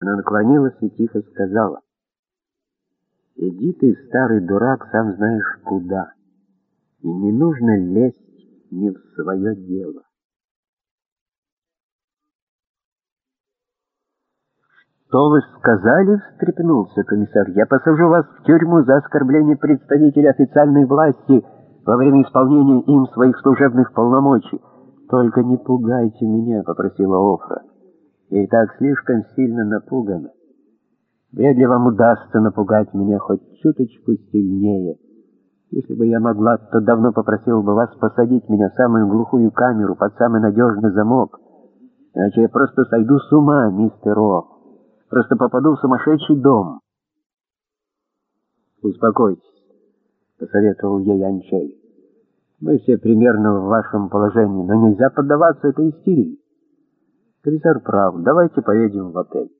Она наклонилась и тихо сказала, «Иди ты, старый дурак, сам знаешь куда, и не нужно лезть не в свое дело». «Что вы сказали?» — встрепенулся комиссар. «Я посажу вас в тюрьму за оскорбление представителя официальной власти во время исполнения им своих служебных полномочий. Только не пугайте меня», — попросила Офра. И так слишком сильно напугана. Вряд ли вам удастся напугать меня хоть чуточку сильнее. Если бы я могла, то давно попросила бы вас посадить меня в самую глухую камеру под самый надежный замок. Иначе я просто сойду с ума, мистер О. Просто попаду в сумасшедший дом. Успокойтесь, посоветовал я Янчей. Мы все примерно в вашем положении, но нельзя поддаваться этой истерии. Комиссар прав, давайте поедем в отель.